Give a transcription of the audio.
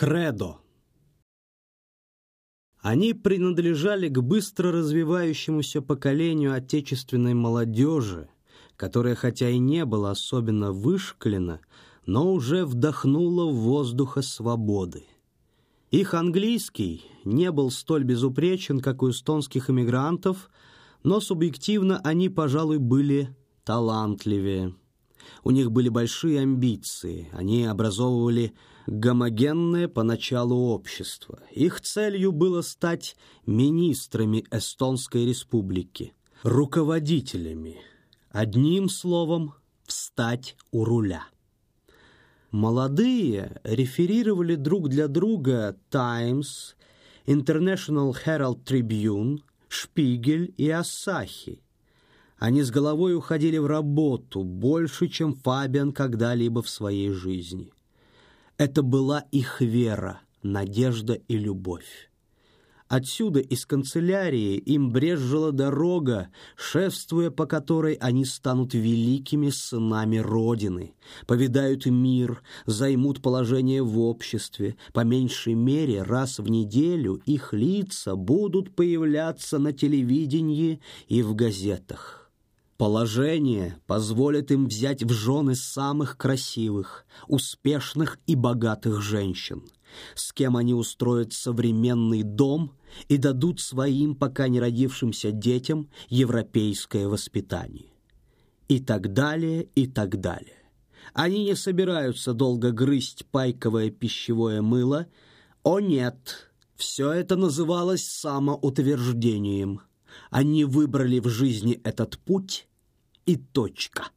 Кредо. Они принадлежали к быстро развивающемуся поколению отечественной молодежи, которая хотя и не была особенно вышкалена, но уже вдохнула воздуха свободы. Их английский не был столь безупречен, как у эстонских эмигрантов, но субъективно они, пожалуй, были талантливее. У них были большие амбиции, они образовывали гомогенное поначалу общество. Их целью было стать министрами Эстонской республики, руководителями, одним словом, встать у руля. Молодые реферировали друг для друга «Таймс», «International Herald Tribune», «Шпигель» и «Ассахи». Они с головой уходили в работу больше, чем Фабиан когда-либо в своей жизни. Это была их вера, надежда и любовь. Отсюда, из канцелярии, им брезжила дорога, шествуя по которой они станут великими сынами Родины, повидают мир, займут положение в обществе. По меньшей мере раз в неделю их лица будут появляться на телевидении и в газетах. Положение позволит им взять в жены самых красивых, успешных и богатых женщин, с кем они устроят современный дом и дадут своим пока не родившимся детям европейское воспитание. И так далее, и так далее. Они не собираются долго грызть пайковое пищевое мыло. О нет, все это называлось самоутверждением. Они выбрали в жизни этот путь и точка.